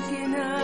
chicken up.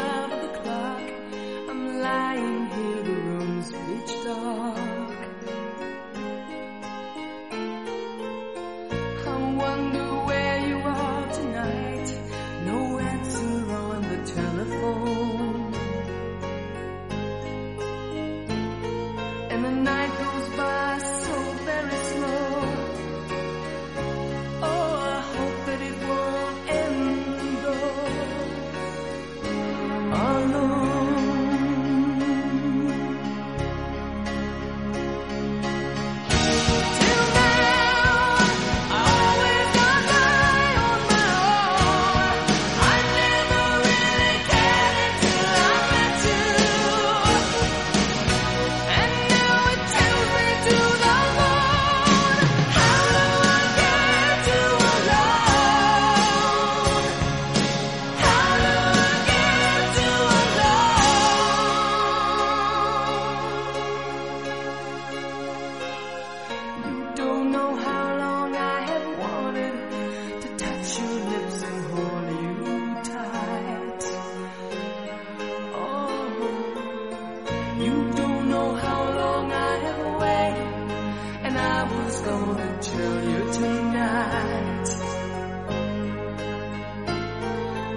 tell you tonight.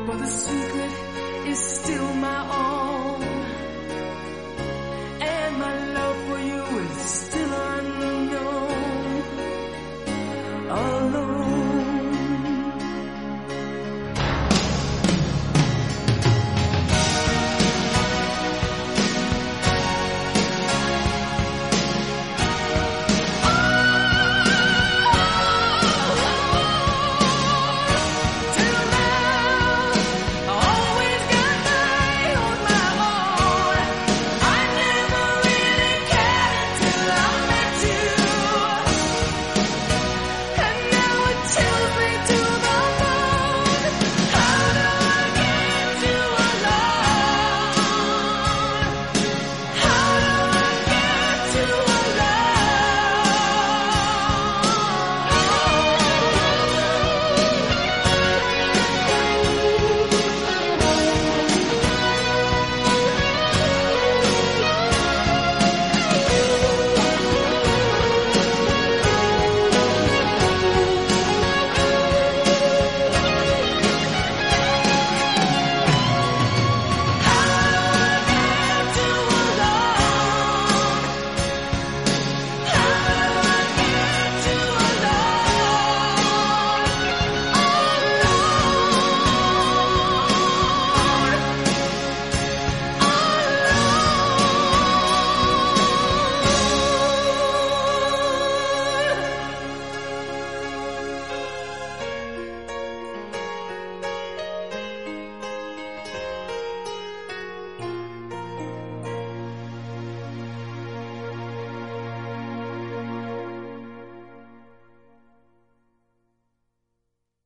But the secret.